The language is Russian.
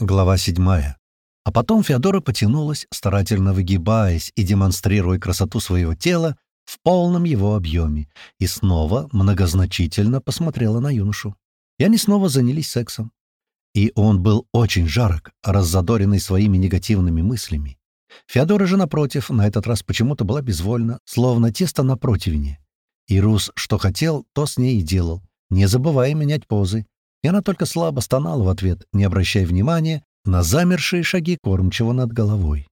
Глава седьмая. А потом Феодора потянулась, старательно выгибаясь и демонстрируя красоту своего тела в полном его объеме, и снова многозначительно посмотрела на юношу. И они снова занялись сексом. И он был очень жарок, раззадоренный своими негативными мыслями. Феодора же, напротив, на этот раз почему-то была безвольна, словно тесто на противне. И Рус, что хотел, то с ней и делал, не забывая менять позы, и она только слабо стонала в ответ, не обращая внимания на замершие шаги кормчего над головой.